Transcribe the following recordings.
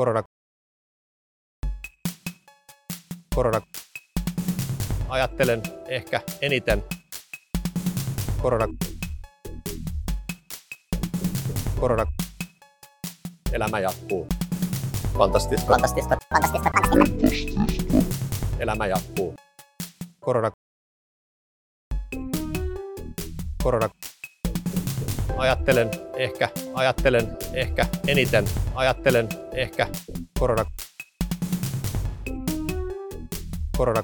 Korona. Korona. Ajattelen ehkä eniten. Korona. Korona. Elämä jatkuu. Fantastista. Fantastista. Fantastista. Fantastista. Elämä jatkuu. Korona. Korona. Ajattelen ehkä, ajattelen ehkä eniten, ajattelen ehkä korona. Korona.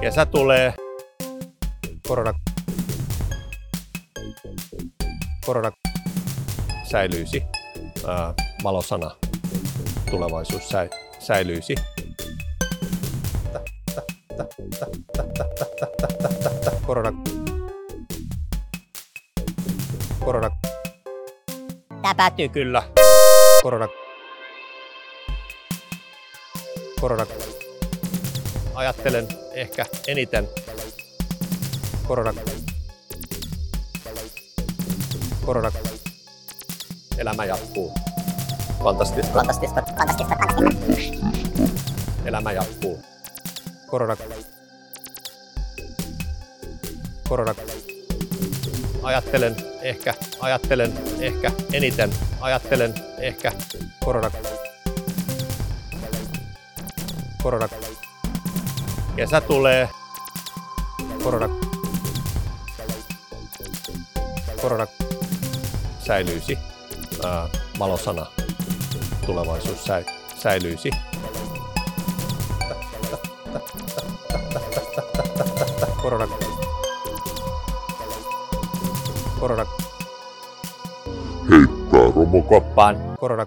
Kesä tulee. Korona. Korona säilyisi. Ää, valosana. Tulevaisuus säi, säilyisi. Korona. Korona. Tää päättyy kyllä. Korona. Korona. Ajattelen ehkä eniten. Korona. Korona. Elämä jatkuu. Fantastista. Fantastista. Fantastista. Fantastista. Elämä jatkuu. Korona. Korona. Ajattelen ehkä, ajattelen ehkä eniten, ajattelen ehkä korona. Korona. Kesä tulee. Korona. Korona säilyisi. Ää, valosana. Tulevaisuus säi, säilyisi. Korona. Korona. Heittää romokappaan. Korona.